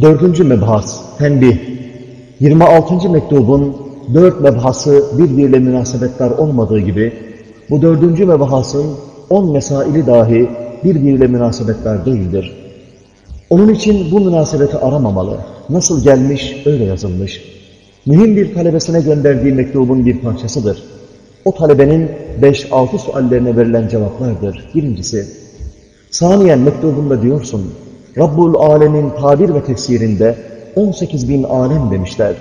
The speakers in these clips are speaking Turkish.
Dördüncü mebhas, tenbih. 26. mektubun dört mebhası birbiriyle münasebetler olmadığı gibi, bu dördüncü mebhasın on mesaili dahi birbiriyle münasebetler değildir. Onun için bu münasebeti aramamalı. Nasıl gelmiş, öyle yazılmış. Mühim bir talebesine gönderdiği mektubun bir parçasıdır. O talebenin 5-6 suallerine verilen cevaplardır. Birincisi, saniyen mektubunda diyorsun, Rabbul Alemin tabir ve tefsirinde 18 bin alem demişler.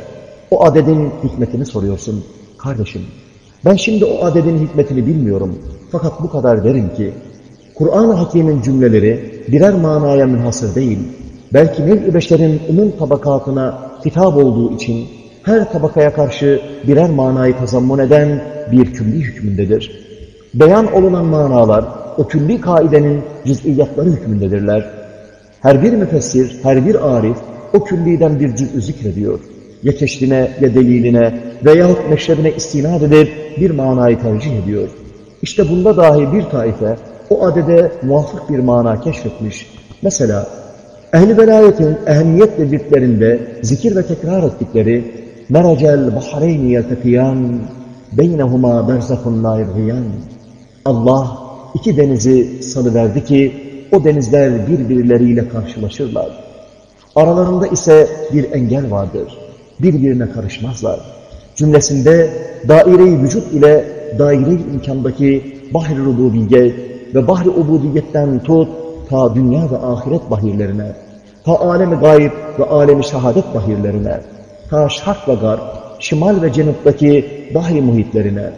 O adedin hikmetini soruyorsun. Kardeşim, ben şimdi o adedin hikmetini bilmiyorum. Fakat bu kadar derim ki, Kur'an-ı Hakim'in cümleleri birer manaya münhasır değil, belki nev-i beşerin umum tabakatına hitap olduğu için her tabakaya karşı birer manayı tazammun eden bir külli hükmündedir. Beyan olunan manalar o külli kaidenin cüz'iyatları hükmündedirler. Her bir müfessir, her bir arif o külliden bir cüz'ü zikrediyor. Ya keşfine ya deliline veyahut meşrebine istinad edip bir manayı tercih ediyor. İşte bunda dahi bir taife o adede muvafık bir mana keşfetmiş. Mesela ehl-i velayetin ehemmiyetle birliklerinde zikir ve tekrar ettikleri meracel bahreyni yeltekiyan beynehuma berzakun la Allah iki denizi salıverdi ki o denizler birbirleriyle karşılaşırlar. Aralarında ise bir engel vardır. Birbirine karışmazlar. Cümlesinde daire-i vücut ile daire-i imkandaki bahri rububiyet ve bahri ubudiyetten tut ta dünya ve ahiret bahirlerine, ta alemi gayb ve alemi şehadet bahirlerine, ta şark ve garp, şimal ve cenuptaki bahri muhitlerine,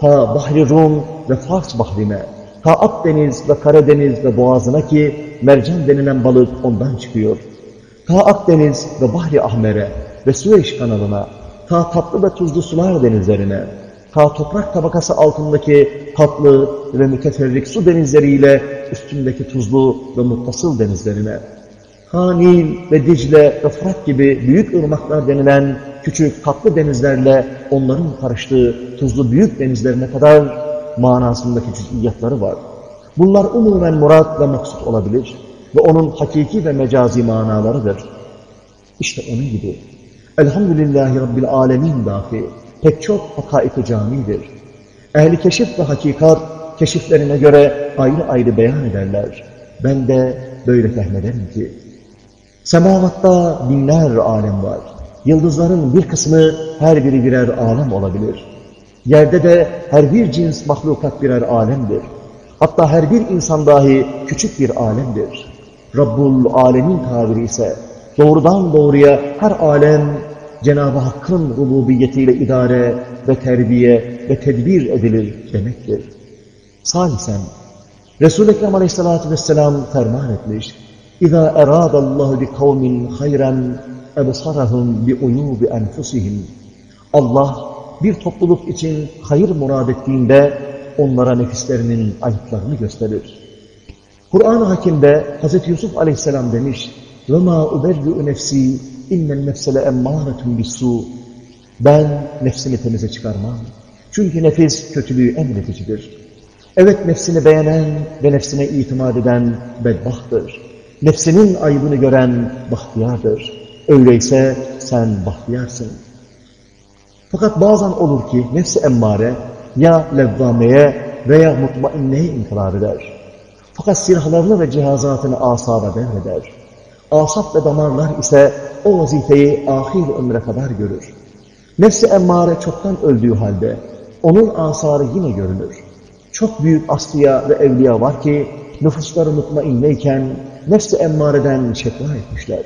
ta bahri Rum ve Fars bahrine, ta Akdeniz ve Karadeniz ve Boğazına ki mercan denilen balık ondan çıkıyor. Ta Akdeniz ve Bahri Ahmer'e ve Süveyş kanalına, ta tatlı ve tuzlu sular denizlerine, ta toprak tabakası altındaki tatlı ve müteferrik su denizleriyle üstündeki tuzlu ve muttasıl denizlerine, ta Nil ve Dicle ve Fırat gibi büyük ırmaklar denilen küçük tatlı denizlerle onların karıştığı tuzlu büyük denizlerine kadar manasındaki cüz'iyatları var. Bunlar umumen murat ve maksut olabilir ve onun hakiki ve mecazi manalarıdır. İşte onun gibi Elhamdülillahi Rabbil Alemin dahi pek çok hakaik-i camidir. Ehli keşif ve hakikat keşiflerine göre ayrı ayrı beyan ederler. Ben de böyle fehmederim ki semavatta binler alem var. Yıldızların bir kısmı her biri birer alem olabilir. Yerde de her bir cins mahlukat birer alemdir. Hatta her bir insan dahi küçük bir alemdir. Rabbul alemin tabiri ise doğrudan doğruya her alem Cenab-ı Hakk'ın rububiyetiyle idare ve terbiye ve tedbir edilir demektir. Salisen, Resul-i Ekrem aleyhissalatü vesselam ferman etmiş, اِذَا اَرَادَ اللّٰهُ بِقَوْمٍ خَيْرًا اَبْصَرَهُمْ بِعُيُوبِ اَنْفُسِهِمْ Allah bir topluluk için hayır murad ettiğinde onlara nefislerinin ayıplarını gösterir. Kur'an-ı Hakim'de Hz. Yusuf aleyhisselam demiş, وَمَا اُبَرْرِعُ نَفْسِي اِنَّ النَّفْسَ لَاَمَّارَةٌ بِالسُّوء Ben nefsimi temize çıkarmam. Çünkü nefis kötülüğü emredicidir. Evet nefsini beğenen ve nefsine itimat eden bedbahttır. Nefsinin ayıbını gören bahtiyardır. Öyleyse sen bahtiyarsın. Fakat bazen olur ki nefsi emmare ya levvameye veya mutmainneye inkılap eder. Fakat silahlarını ve cihazatını asaba devreder. Asap ve damarlar ise o vazifeyi ahir ömre kadar görür. Nefsi emmare çoktan öldüğü halde onun asarı yine görülür. Çok büyük asliya ve evliya var ki nüfusları mutmainneyken nefsi emmareden şekva etmişler.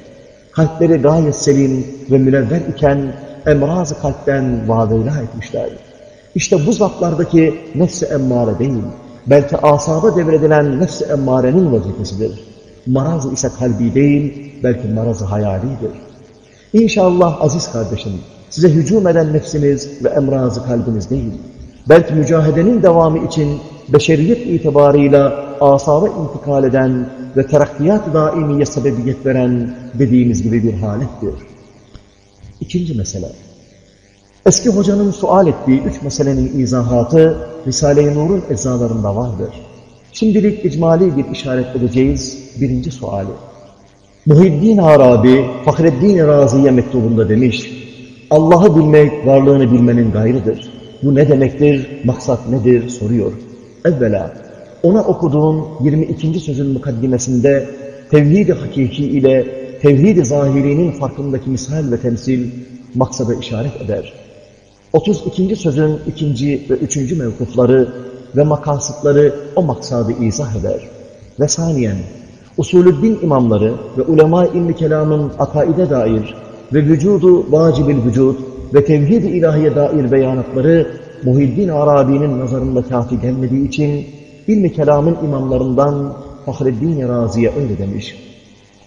Kalpleri gayet selim ve münevver iken emraz kalpten vadeyla etmişler. İşte bu zatlardaki nefsi emmare değil, belki asaba devredilen nefsi emmarenin vazifesidir. Maraz ise kalbi değil, belki marazı hayalidir. İnşallah aziz kardeşim, size hücum eden nefsiniz ve emrazı kalbiniz değil. Belki mücahedenin devamı için beşeriyet itibarıyla asaba intikal eden ve terakkiyat daimiye sebebiyet veren dediğimiz gibi bir halettir. İkinci mesele. Eski hocanın sual ettiği üç meselenin izahatı Risale-i Nur'un eczalarında vardır. Şimdilik icmali bir işaret edeceğiz birinci suali. Muhiddin Arabi, Fahreddin Razi'ye mektubunda demiş, Allah'ı bilmek, varlığını bilmenin gayrıdır. Bu ne demektir, maksat nedir soruyor. Evvela, ona okuduğun 22. sözün mukaddimesinde tevhid-i hakiki ile tevhid-i zahirinin farkındaki misal ve temsil maksada işaret eder. 32. sözün ikinci ve üçüncü mevkufları ve makasıtları o maksadı izah eder. Ve saniyen, usulüddin imamları ve ulema-i ilmi kelamın akaide dair ve vücudu vacibil vücud ve tevhid-i ilahiye dair beyanatları Muhiddin Arabi'nin nazarında kafi gelmediği için ilmi kelamın imamlarından Fahreddin Razi'ye öyle demiş.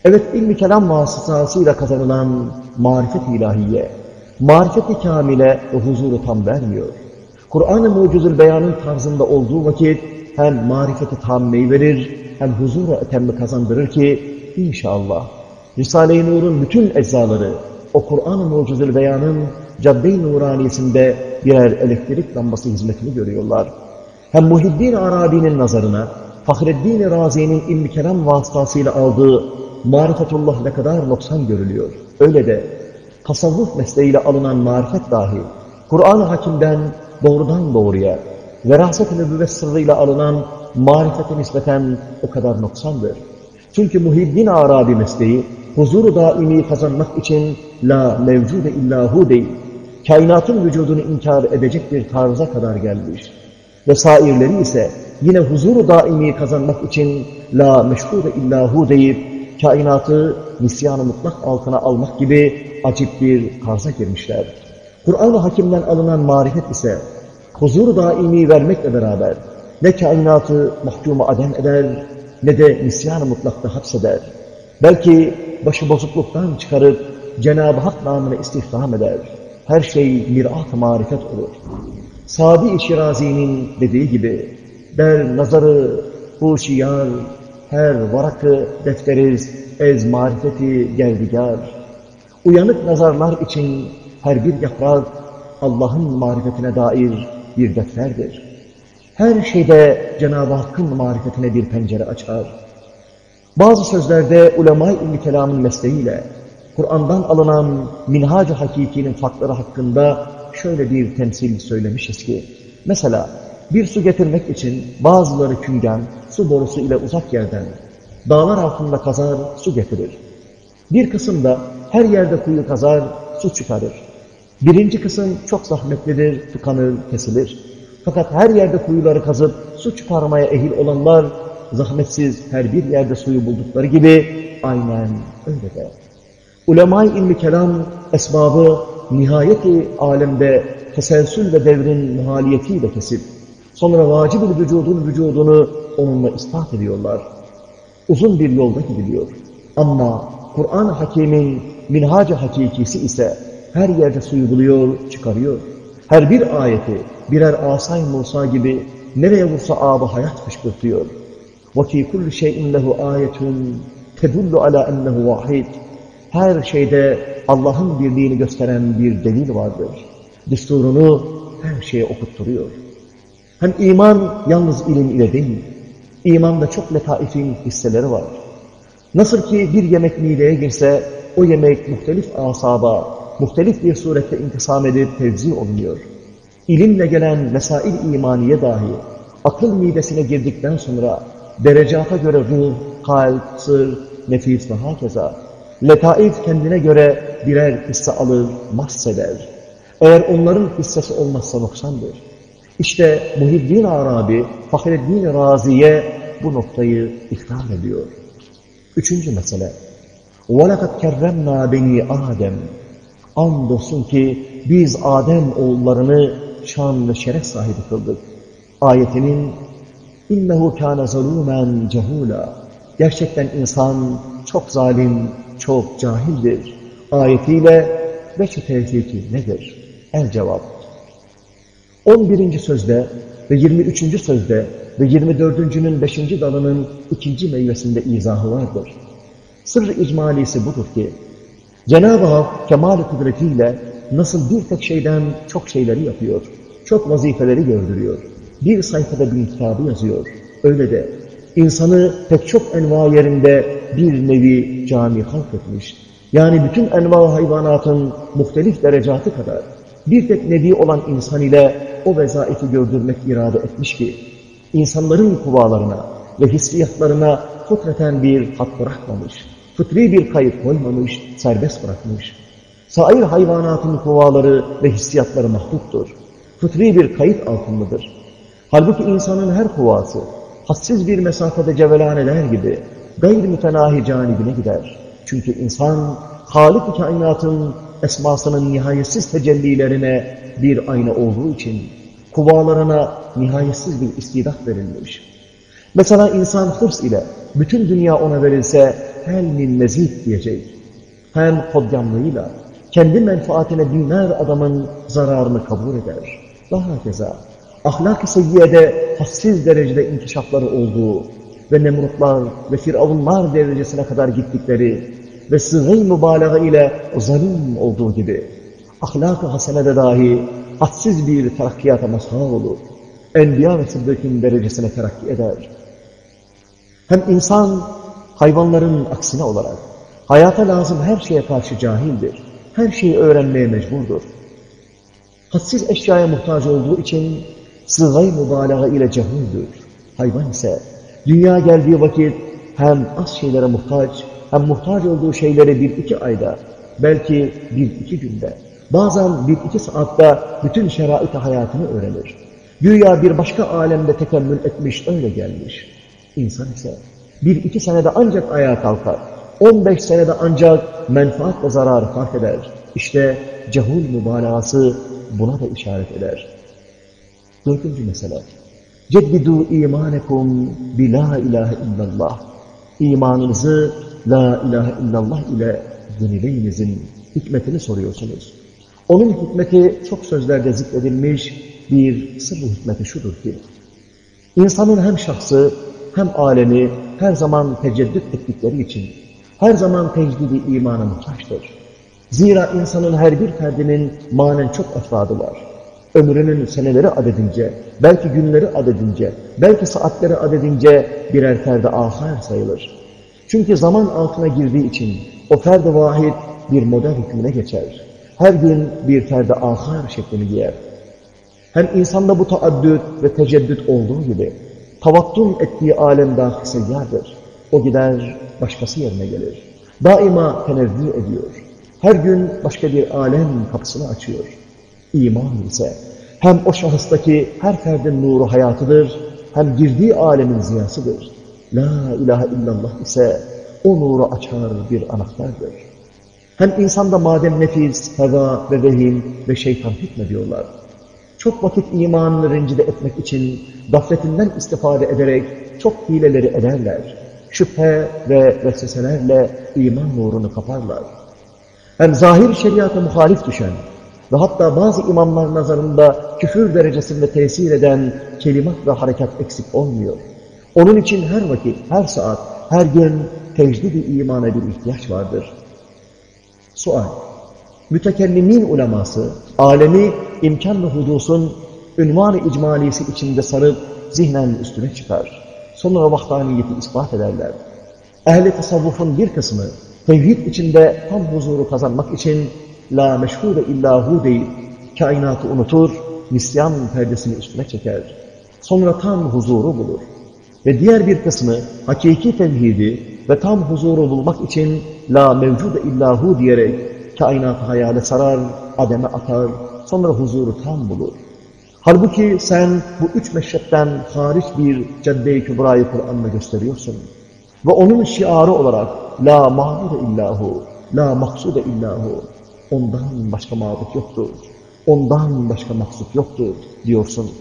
Evet ilmi kelam vasıtasıyla kazanılan marifet ilahiye, marifet-i kamile huzuru tam vermiyor. Kur'an-ı mucizül beyanın tarzında olduğu vakit hem marifeti tammeyi verir hem huzuru etemmi kazandırır ki inşallah Risale-i Nur'un bütün eczaları o Kur'an-ı mucizül beyanın cadde-i nuraniyesinde birer elektrik lambası hizmetini görüyorlar. Hem Muhiddin Arabi'nin nazarına Fahreddin Razi'nin ilmi kelam vasıtasıyla aldığı marifetullah ne kadar noksan görülüyor. Öyle de tasavvuf mesleğiyle alınan marifet dahi Kur'an-ı Hakim'den doğrudan doğruya veraset-i nübüvvet sırrıyla alınan marifete nispeten o kadar noksandır. Çünkü Muhiddin Arabi mesleği huzuru daimi kazanmak için la mevcude illahu değil, kainatın vücudunu inkar edecek bir tarza kadar gelmiş. Ve sairleri ise yine huzuru daimi kazanmak için la meşhude illahu deyip kainatı nisyanı mutlak altına almak gibi acip bir tarza girmişler. Kur'an-ı Hakim'den alınan marifet ise huzur daimi vermekle beraber ne kainatı mahkumu adem eder ne de nisyan-ı mutlakta hapseder. Belki başı bozukluktan çıkarıp Cenab-ı Hak namına istihdam eder. Her şey mirat-ı marifet olur. Sadi Şirazi'nin dediği gibi der nazarı huşiyar her varakı defteriz ez marifeti geldigar. Uyanık nazarlar için her bir yaprak Allah'ın marifetine dair bir defterdir. Her şeyde Cenab-ı Hakk'ın marifetine bir pencere açar. Bazı sözlerde ulema-i ilmi kelamın mesleğiyle Kur'an'dan alınan minhac-ı hakikinin farkları hakkında şöyle bir temsil söylemişiz ki, mesela bir su getirmek için bazıları küngen, su borusu ile uzak yerden, dağlar altında kazar, su getirir. Bir kısım da her yerde kuyu kazar, su çıkarır. Birinci kısım çok zahmetlidir, tıkanır, kesilir. Fakat her yerde kuyuları kazıp su çıkarmaya ehil olanlar, zahmetsiz her bir yerde suyu buldukları gibi aynen öyle de. Ulema-i ilmi kelam esbabı nihayeti alemde teselsül ve devrin muhaliyetiyle kesip, sonra vacib-ül vücudun vücudunu onunla ispat ediyorlar. Uzun bir yolda gidiliyor. Ama Kur'an-ı Hakim'in minhac-ı hakikisi ise her yerde suyu buluyor, çıkarıyor. Her bir ayeti birer asay Musa gibi nereye vursa ağabey hayat fışkırtıyor. وَفِي كُلِّ شَيْءٍ لَهُ آيَةٌ تَدُلُّ عَلَى أَنَّهُ وَاحِدٌ Her şeyde Allah'ın birliğini gösteren bir delil vardır. Düsturunu her şeye okutturuyor. Hem iman yalnız ilim ile değil, imanda çok letaifin hisseleri var. Nasıl ki bir yemek mideye girse, o yemek muhtelif asaba, muhtelif bir surette intisam edip tevzi olunuyor. İlimle gelen mesail imaniye dahi, akıl midesine girdikten sonra derecata göre ruh, kalp, sır, nefis ve hakeza, letaif kendine göre birer hisse alır, mahseder. Eğer onların hissesi olmazsa noksandır. İşte Muhiddin Arabi, Fahreddin Razi'ye bu noktayı ikram ediyor. Üçüncü mesele. وَلَقَدْ كَرَّمْنَا بَنِي Adem. Andolsun ki biz Adem oğullarını şan ve şeref sahibi kıldık. Ayetinin İnnehu kâne zalûmen cehûlâ. Gerçekten insan çok zalim, çok cahildir. Ayetiyle ve şu tevfiki nedir? El cevap. 11. sözde ve 23. sözde ve 24.'nün 5. dalının ikinci meyvesinde izahı vardır. Sırrı icmalisi budur ki, Cenab-ı Hak kemal-i kudretiyle nasıl bir tek şeyden çok şeyleri yapıyor, çok vazifeleri gördürüyor, bir sayfada bir kitabı yazıyor. Öyle de insanı pek çok enva yerinde bir nevi cami halk etmiş. Yani bütün enva hayvanatın muhtelif derecatı kadar bir tek nevi olan insan ile o vezaifi gördürmek irade etmiş ki, insanların kuvalarına ve hissiyatlarına fıtraten bir hat bırakmamış, fıtri bir kayıt koymamış, serbest bırakmış. Sair hayvanatın kuvaları ve hissiyatları mahduttur. Fıtri bir kayıt altındadır. Halbuki insanın her kuvası, hassiz bir mesafede cevelan eder gibi, gayr mütenahi canibine gider. Çünkü insan, Halik-i kainatın esmasının nihayetsiz tecellilerine bir ayna olduğu için, kuvalarına nihayetsiz bir istidat verilmiş. Mesela insan hırs ile bütün dünya ona verilse hel min mezid diyecek. Hem kodyanlığıyla kendi menfaatine binler adamın zararını kabul eder. Daha keza ahlak-ı seyyiyede hassiz derecede inkişafları olduğu ve nemrutlar ve firavunlar derecesine kadar gittikleri ve sıgı mübalağa ile zalim olduğu gibi ahlak-ı hasenede dahi hadsiz bir terakkiyata mazhar olur. Enbiya ve sıddıkın derecesine terakki eder. Hem insan hayvanların aksine olarak hayata lazım her şeye karşı cahildir. Her şeyi öğrenmeye mecburdur. Hadsiz eşyaya muhtaç olduğu için sığay mübalağa ile cehüldür. Hayvan ise dünya geldiği vakit hem az şeylere muhtaç hem muhtaç olduğu şeyleri bir iki ayda, belki bir iki günde, bazen bir iki saatte bütün şerait hayatını öğrenir. Güya bir başka alemde tekemmül etmiş, öyle gelmiş. İnsan ise bir iki senede ancak ayağa kalkar. 15 senede ancak menfaat ve zararı fark eder. İşte cehul mübalağası buna da işaret eder. Dördüncü mesele. Ceddidu imanekum bi la illallah. İmanınızı la ilahe illallah ile yenileyinizin hikmetini soruyorsunuz. Onun hikmeti çok sözlerde zikredilmiş bir sırrı hikmeti şudur ki, insanın hem şahsı hem alemi her zaman teceddüt ettikleri için her zaman tecdidi imana muhtaçtır. Zira insanın her bir ferdinin manen çok efradı var. Ömrünün seneleri adedince, belki günleri adedince, belki saatleri adedince birer ferde ahar sayılır. Çünkü zaman altına girdiği için o ferde vahid bir model hükmüne geçer. Her gün bir ferde ahar şeklini giyer. Hem insanda bu taaddüt ve teceddüt olduğu gibi tavattun ettiği alem dahi seyyardır. O gider başkası yerine gelir. Daima tenezzül ediyor. Her gün başka bir alem kapısını açıyor. İman ise hem o şahıstaki her ferdin nuru hayatıdır, hem girdiği alemin ziyasıdır. La ilahe illallah ise o nuru açar bir anahtardır. Hem insanda madem nefis, heva ve vehim ve şeytan hükmediyorlar. Çok vakit imanını rencide etmek için gafletinden istifade ederek çok hileleri ederler. Şüphe ve vesveselerle iman nurunu kaparlar. Hem zahir şeriata muhalif düşen ve hatta bazı imamlar nazarında küfür derecesinde tesir eden kelimat ve harekat eksik olmuyor. Onun için her vakit, her saat, her gün tecdid imana bir ihtiyaç vardır. Sual. Mütekellimin uleması, alemi imkan ve hudusun ünvan-ı icmalisi içinde sarıp zihnen üstüne çıkar. Sonra vahdaniyeti ispat ederler. Ehli tasavvufun bir kısmı tevhid içinde tam huzuru kazanmak için la meşhure illahu deyip kainatı unutur, nisyan perdesini üstüne çeker. Sonra tam huzuru bulur. Ve diğer bir kısmı hakiki tevhidi ve tam huzuru bulmak için la mevcude illahu diyerek kainatı hayale sarar, ademe atar, sonra huzuru tam bulur. Halbuki sen bu üç meşretten hariç bir cadde-i kübrayı Kur'an'la gösteriyorsun. Ve onun şiarı olarak la ma'bude illahu, la maksude illahu, ondan başka mabut yoktur, ondan başka maksut yoktur diyorsun.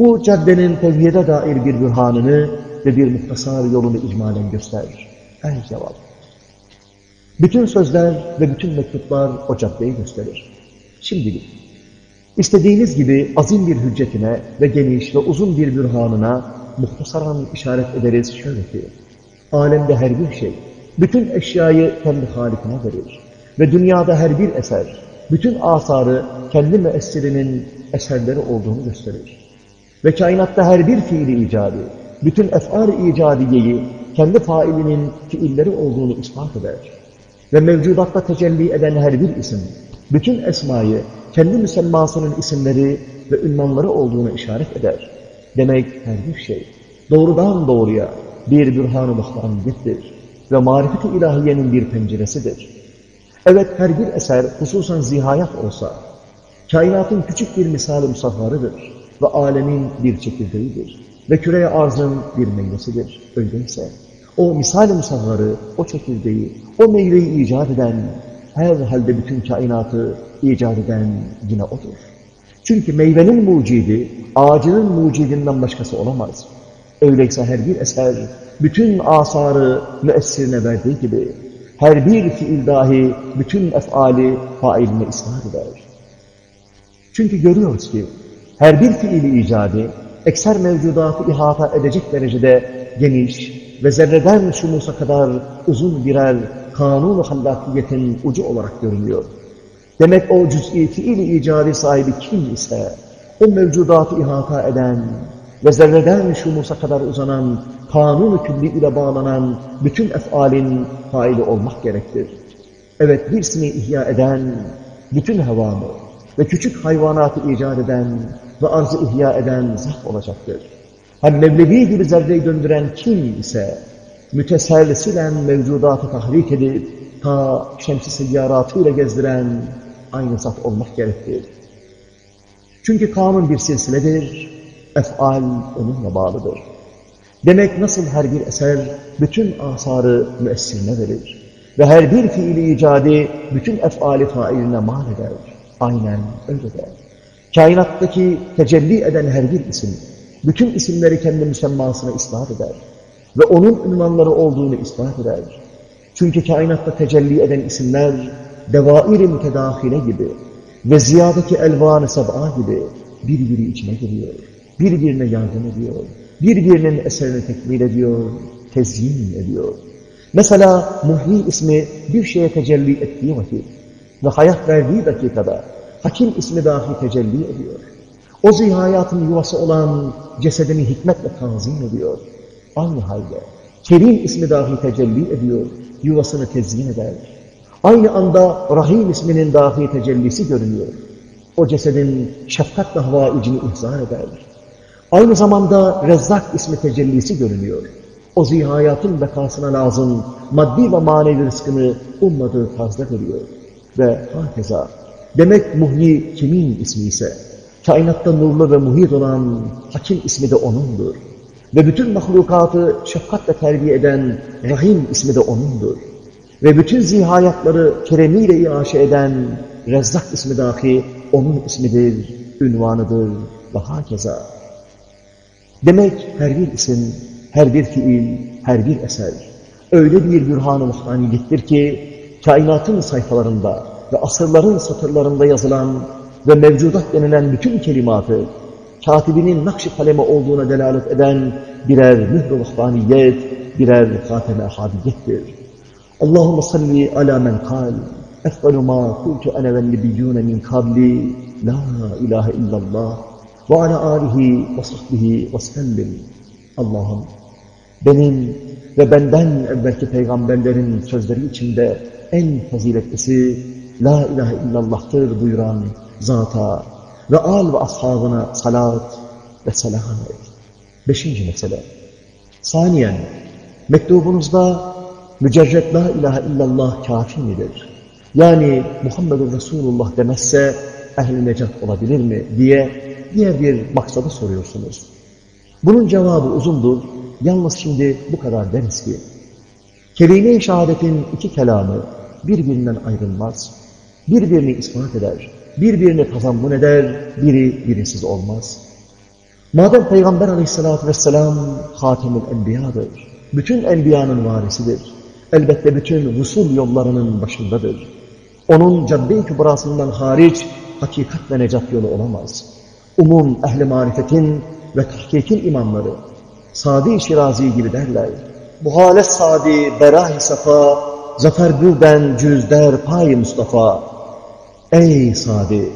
Bu caddenin tevhide dair bir bürhanını ve bir muhtasar yolunu icmalen gösterir. Ey cevap! Bütün sözler ve bütün mektuplar o caddeyi gösterir. Şimdilik, istediğiniz gibi azim bir hüccetine ve geniş ve uzun bir bürhanına muhtasaran işaret ederiz şöyle ki, alemde her bir şey, bütün eşyayı kendi halikine verir ve dünyada her bir eser, bütün asarı kendi müessirinin eserleri olduğunu gösterir. Ve kainatta her bir fiili icadı, bütün ef'ar-ı icadiyeyi kendi failinin fiilleri olduğunu ispat eder. Ve mevcudatta tecelli eden her bir isim, bütün esmayı kendi müsemmasının isimleri ve ünvanları olduğunu işaret eder. Demek her bir şey doğrudan doğruya bir bürhan-ı muhtaraniyettir ve marifet-i ilahiyenin bir penceresidir. Evet her bir eser hususan zihayat olsa, kainatın küçük bir musaffarıdır ve alemin bir çekirdeğidir ve küreye arzın bir meyvesidir. Öyleyse o misal-i musavvarı, o çekirdeği, o meyveyi icat eden, her halde bütün kainatı icat eden yine odur. Çünkü meyvenin mucidi, ağacının mucidinden başkası olamaz. Öyleyse her bir eser, bütün asarı müessirine verdiği gibi, her bir fiil dahi bütün efali failine ispat eder. Çünkü görüyoruz ki, her bir fiili icadı, ekser mevcudatı ihata edecek derecede geniş ve zerreden şumusa kadar uzun birer kanun-u hallakiyetin ucu olarak görünüyor. Demek o cüz'i fiil icadi sahibi kim ise, o mevcudatı ihata eden ve zerreden şumusa kadar uzanan, kanun-u külli ile bağlanan bütün efalin faili olmak gerektir. Evet birisini ihya eden, bütün hevamı ve küçük hayvanatı icat eden ve arzı ihya eden zat olacaktır. Hani Mevlevi gibi zerreyi döndüren kim ise müteselsilen mevcudatı tahrik edip ta şemsi seyyaratıyla gezdiren aynı zat olmak gerektir. Çünkü kanun bir silsiledir, efal onunla bağlıdır. Demek nasıl her bir eser bütün asarı müessirine verir ve her bir fiili icadi bütün efali failine mal eder. Aynen öyle der. Kainattaki tecelli eden her bir isim, bütün isimleri kendi müsemmasına ispat eder ve onun ünvanları olduğunu ispat eder. Çünkü kainatta tecelli eden isimler devair-i mütedahile gibi ve ziyadaki elvan-ı seb'a gibi birbiri içine giriyor, birbirine yardım ediyor, birbirinin eserini tekmil ediyor, tezyin ediyor. Mesela muhyi ismi bir şeye tecelli ettiği vakit ve hayat verdiği dakikada hakim ismi dahi tecelli ediyor. O zihayatın yuvası olan cesedini hikmetle tanzim ediyor. Aynı halde Kerim ismi dahi tecelli ediyor, yuvasını tezyin eder. Aynı anda Rahim isminin dahi tecellisi görünüyor. O cesedin şefkatle havaicini ihzar eder. Aynı zamanda Rezzak ismi tecellisi görünüyor. O zihayatın bekasına lazım maddi ve manevi rızkını ummadığı tarzda veriyor. Ve hakeza. Demek muhyi kimin ismi ise, kainatta nurlu ve muhit olan hakim ismi de O'nundur. Ve bütün mahlukatı şefkatle terbiye eden Rahim ismi de O'nundur. Ve bütün zihayatları keremiyle iaşe eden Rezzak ismi dahi O'nun ismidir, ünvanıdır ve hakeza. Demek her bir isim, her bir fiil, her bir eser öyle bir bürhan-ı ki kainatın sayfalarında ve asırların satırlarında yazılan ve mevcudat denilen bütün kelimatı katibinin nakş kalemi olduğuna delalet eden birer mühr-ü vahdaniyet, birer hatem-i ahadiyettir. Allahümme salli ala men kal, efdalu ma kultu ene vel nebiyyune min kabli, la ilahe illallah, ve ala alihi ve sahbihi ve sellim. Allah'ım benim ve benden evvelki peygamberlerin sözleri içinde en faziletlisi La ilahe illallah'tır buyuran zata ve al ve ashabına salat ve selam et. Beşinci mesele. Saniyen, mektubunuzda mücerret la ilahe illallah kafi midir? Yani Muhammedur Resulullah demezse ehli necat olabilir mi diye diğer bir maksadı soruyorsunuz. Bunun cevabı uzundur. Yalnız şimdi bu kadar deriz ki, kelime-i şehadetin iki kelamı birbirinden ayrılmaz. Birbirini ispat eder, birbirini tazammun eder, biri birisiz olmaz. Madem Peygamber aleyhissalatü vesselam Hatemül Enbiya'dır, bütün enbiyanın varisidir, elbette bütün Rusul yollarının başındadır. Onun cadde-i kübrasından hariç hakikat ve necat yolu olamaz. Umum ehli marifetin ve tahkikin imamları, Sadi Şirazi gibi derler. Muhales Sadi, Berah-i Safa, Zafer Gülden, Cüzder, Pay Mustafa. Ey Sadi!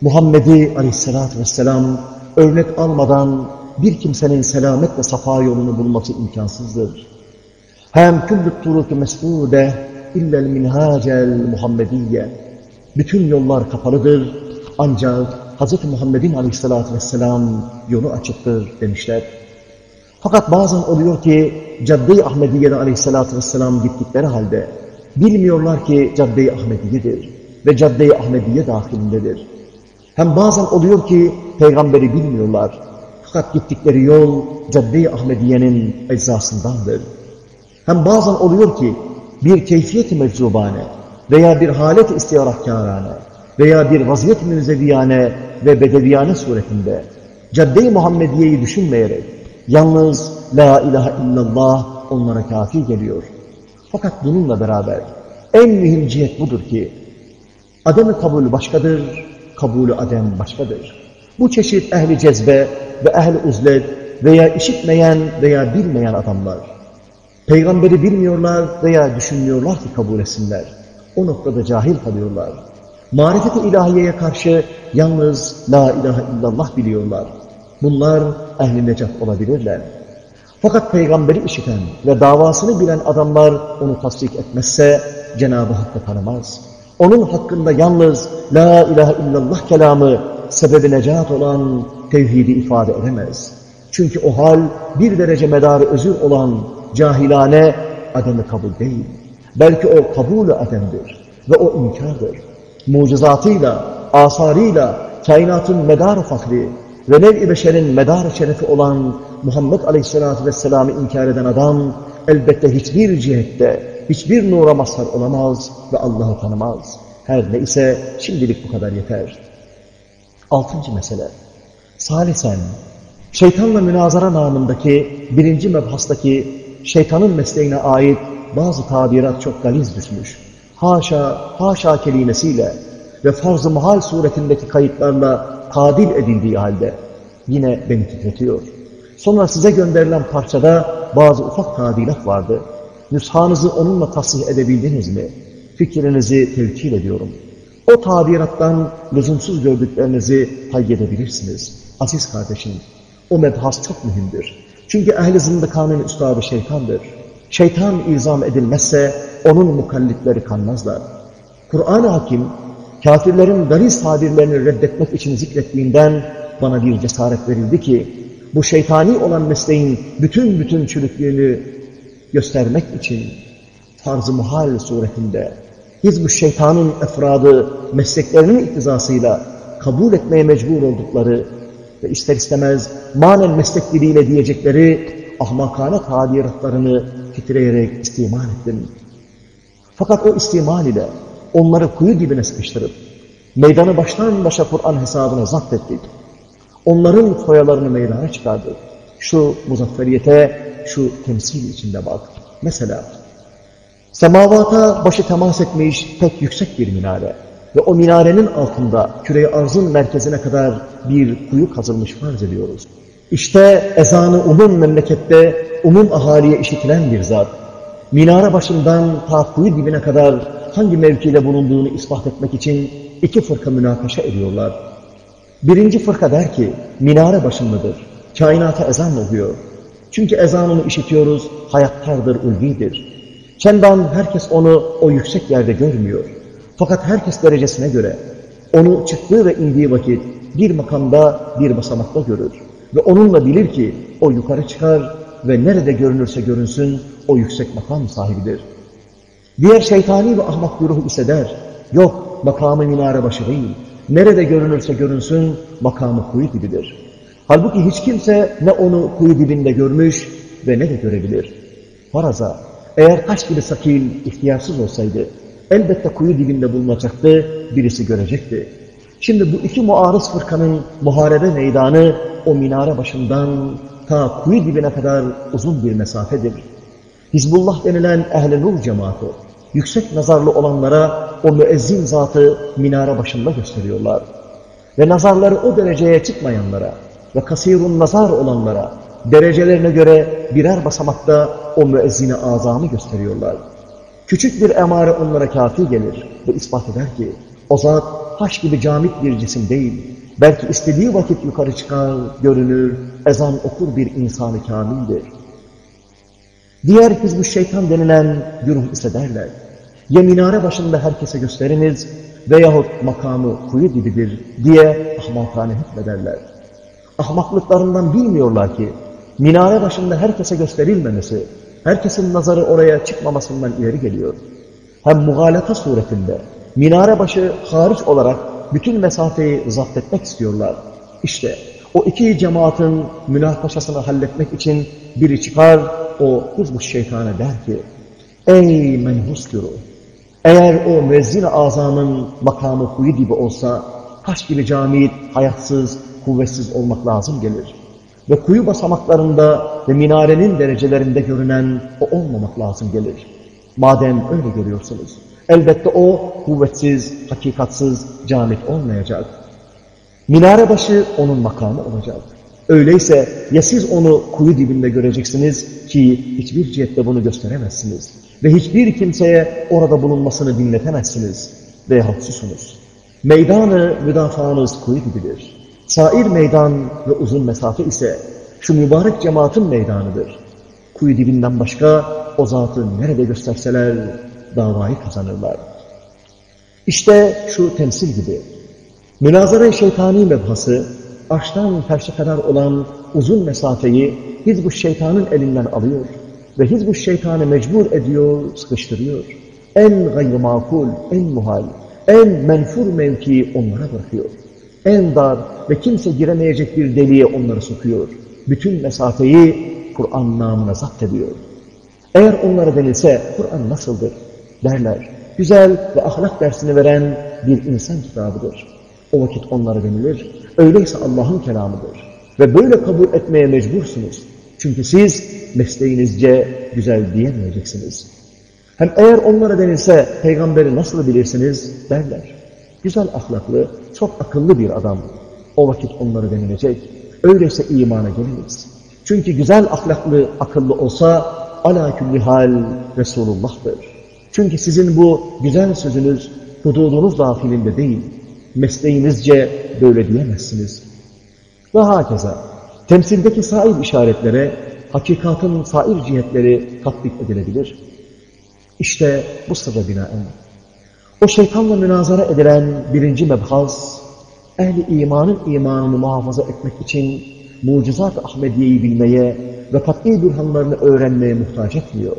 Muhammed'i aleyhissalatü vesselam örnek almadan bir kimsenin selamet ve safa yolunu bulması imkansızdır. Hem küllü turuki mes'ude illel minhacel Muhammediye. Bütün yollar kapalıdır ancak Hz. Muhammed'in aleyhissalatü vesselam yolu açıktır demişler. Fakat bazen oluyor ki Cadde-i Ahmediye'de aleyhissalatü vesselam gittikleri halde bilmiyorlar ki Cadde-i Ahmediye'dir ve Cadde-i Ahmediye dahilindedir. Hem bazen oluyor ki peygamberi bilmiyorlar. Fakat gittikleri yol Cadde-i Ahmediye'nin eczasındandır. Hem bazen oluyor ki bir keyfiyet-i meczubane veya bir halet-i istiyarahkârâne veya bir vaziyet-i münzeviyane ve bedeviyane suretinde Cadde-i Muhammediye'yi düşünmeyerek yalnız La ilahe illallah onlara kafi geliyor. Fakat bununla beraber en mühim cihet budur ki adem kabul başkadır, kabulü adem başkadır. Bu çeşit ehli cezbe ve ehli uzlet veya işitmeyen veya bilmeyen adamlar peygamberi bilmiyorlar veya düşünmüyorlar ki kabul etsinler. O noktada cahil kalıyorlar. Marifet-i ilahiyeye karşı yalnız la ilahe illallah biliyorlar. Bunlar ehli necat olabilirler. Fakat peygamberi işiten ve davasını bilen adamlar onu tasdik etmezse Cenab-ı Hakk'ı tanımaz. Onun hakkında yalnız la ilahe illallah kelamı sebebi necat olan tevhidi ifade edemez. Çünkü o hal bir derece medarı özür olan cahilane ademi kabul değil. Belki o kabulü ademdir ve o inkardır. Mucizatıyla, asarıyla kainatın medarı fakri ve nev-i beşerin medarı şerefi olan Muhammed Aleyhisselatü Vesselam'ı inkar eden adam elbette hiçbir cihette, hiçbir nura mazhar olamaz ve Allah'ı tanımaz. Her neyse şimdilik bu kadar yeter. Altıncı mesele. Salisen, şeytanla münazara namındaki birinci mebhastaki şeytanın mesleğine ait bazı tabirat çok galiz düşmüş. Haşa, haşa kelimesiyle ve farz-ı muhal suretindeki kayıtlarla tadil edildiği halde yine beni titretiyor. Sonra size gönderilen parçada bazı ufak tadilat vardı. Nüshanızı onunla tasih edebildiniz mi? Fikrinizi tevkil ediyorum. O tabirattan lüzumsuz gördüklerinizi hayyedebilirsiniz. Aziz kardeşim, o mebhas çok mühimdir. Çünkü ehl-i zındıkanın üstadı şeytandır. Şeytan izam edilmezse onun mukallitleri kanmazlar. Kur'an-ı Hakim, kafirlerin galiz tabirlerini reddetmek için zikrettiğinden bana bir cesaret verildi ki, bu şeytani olan mesleğin bütün bütün çürüklüğünü göstermek için farz-ı muhal suretinde Hizb-ı şeytanın efradı mesleklerinin iktizasıyla kabul etmeye mecbur oldukları ve ister istemez manen meslek diliyle diyecekleri ahmakane tabiratlarını titreyerek istimal ettim. Fakat o istimal ile onları kuyu dibine sıkıştırıp meydanı baştan başa Kur'an hesabına zapt ettik. Onların foyalarını meydana çıkardık. Şu muzafferiyete, şu temsil içinde bak. Mesela semavata başı temas etmiş pek yüksek bir minare ve o minarenin altında küre arzın merkezine kadar bir kuyu kazılmış farz ediyoruz. İşte ezanı umum memlekette umum ahaliye işitilen bir zat. Minare başından ta kuyu dibine kadar hangi mevkide bulunduğunu ispat etmek için iki fırka münakaşa ediyorlar. Birinci fırka der ki, minare başındadır, kainata ezan oluyor. Çünkü ezanını işitiyoruz, hayattardır, ulvidir. Çendan herkes onu o yüksek yerde görmüyor. Fakat herkes derecesine göre onu çıktığı ve indiği vakit bir makamda, bir basamakta görür. Ve onunla bilir ki o yukarı çıkar ve nerede görünürse görünsün o yüksek makam sahibidir. Diğer şeytani ve ahmak güruhu ise der, yok makamı minare başı değil, nerede görünürse görünsün makamı kuyu gibidir. Halbuki hiç kimse ne onu kuyu dibinde görmüş ve ne de görebilir. Faraza, eğer taş gibi sakil, ihtiyarsız olsaydı, elbette kuyu dibinde bulunacaktı, birisi görecekti. Şimdi bu iki muarız fırkanın muharebe meydanı o minare başından ta kuyu dibine kadar uzun bir mesafedir. Hizbullah denilen ehl-i nur cemaati, yüksek nazarlı olanlara o müezzin zatı minare başında gösteriyorlar. Ve nazarları o dereceye çıkmayanlara ve kasirun nazar olanlara derecelerine göre birer basamakta o müezzine azamı gösteriyorlar. Küçük bir emare onlara kafi gelir ve ispat eder ki o zat taş gibi camit bir cisim değil, belki istediği vakit yukarı çıkar, görünür, ezan okur bir insanı kamildir. Diğer hizb şeytan denilen güruh ise derler. Ya minare başında herkese gösteriniz veyahut makamı kuyu gibidir diye ahmakane hükmederler. Ahmaklıklarından bilmiyorlar ki minare başında herkese gösterilmemesi, herkesin nazarı oraya çıkmamasından ileri geliyor. Hem mugalata suretinde minare başı hariç olarak bütün mesafeyi zapt etmek istiyorlar. İşte o iki cemaatin münakaşasını halletmek için biri çıkar, o hızmış şeytana der ki, Ey menhus güruh! Eğer o müezzin azamın makamı huyu gibi olsa, taş gibi cami hayatsız, kuvvetsiz olmak lazım gelir. Ve kuyu basamaklarında ve minarenin derecelerinde görünen o olmamak lazım gelir. Madem öyle görüyorsunuz, elbette o kuvvetsiz, hakikatsız, camit olmayacak. Minare başı onun makamı olacak. Öyleyse ya siz onu kuyu dibinde göreceksiniz ki hiçbir cihette bunu gösteremezsiniz. Ve hiçbir kimseye orada bulunmasını dinletemezsiniz. Veyahut susunuz. Meydanı müdafaanız kuyu gibidir. Sair meydan ve uzun mesafe ise şu mübarek cemaatin meydanıdır. Kuyu dibinden başka o zatı nerede gösterseler davayı kazanırlar. İşte şu temsil gibi. Münazara-i şeytani mebhası, arştan ferşe kadar olan uzun mesafeyi hizb şeytanın elinden alıyor ve hizb şeytanı mecbur ediyor, sıkıştırıyor. En gayrı makul, en muhal, en menfur mevki onlara bırakıyor. En dar ve kimse giremeyecek bir deliğe onları sokuyor. Bütün mesafeyi Kur'an namına zapt ediyor. Eğer onlara denilse Kur'an nasıldır derler. Güzel ve ahlak dersini veren bir insan kitabıdır. O vakit onlara denilir. Öyleyse Allah'ın kelamıdır. Ve böyle kabul etmeye mecbursunuz. Çünkü siz mesleğinizce güzel diyemeyeceksiniz. Hem eğer onlara denilse peygamberi nasıl bilirsiniz derler. Güzel ahlaklı, çok akıllı bir adam. O vakit onlara denilecek. Öyleyse imana geliniz. Çünkü güzel ahlaklı, akıllı olsa ala külli hal Resulullah'tır. Çünkü sizin bu güzel sözünüz hududunuz dahilinde değil. Mesleğinizce böyle diyemezsiniz. Ve hakeza temsildeki sair işaretlere hakikatın sair cihetleri tatbik edilebilir. İşte bu sırra binaen. O şeytanla münazara edilen birinci mebhas, ehli imanın imanını muhafaza etmek için mucizat-ı Ahmediye'yi bilmeye ve kat'i bürhanlarını öğrenmeye muhtaç etmiyor.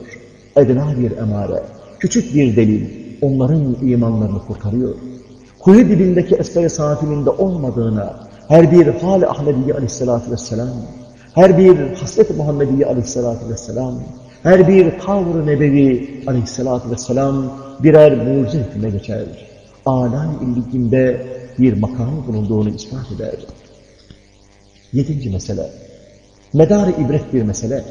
Edna bir emare, küçük bir delil onların imanlarını kurtarıyor. Kuyu dibindeki esfer-i safilinde olmadığına her bir hal-i Ahmediye aleyhissalatü vesselam, her bir hasret-i Muhammediye aleyhissalatü vesselam, her bir tavrı nebevi aleyhissalatü vesselam birer mucize hükmüne geçer. Alâ-i illikinde bir makam bulunduğunu ispat eder. Yedinci mesele. Medar-ı ibret bir mesele.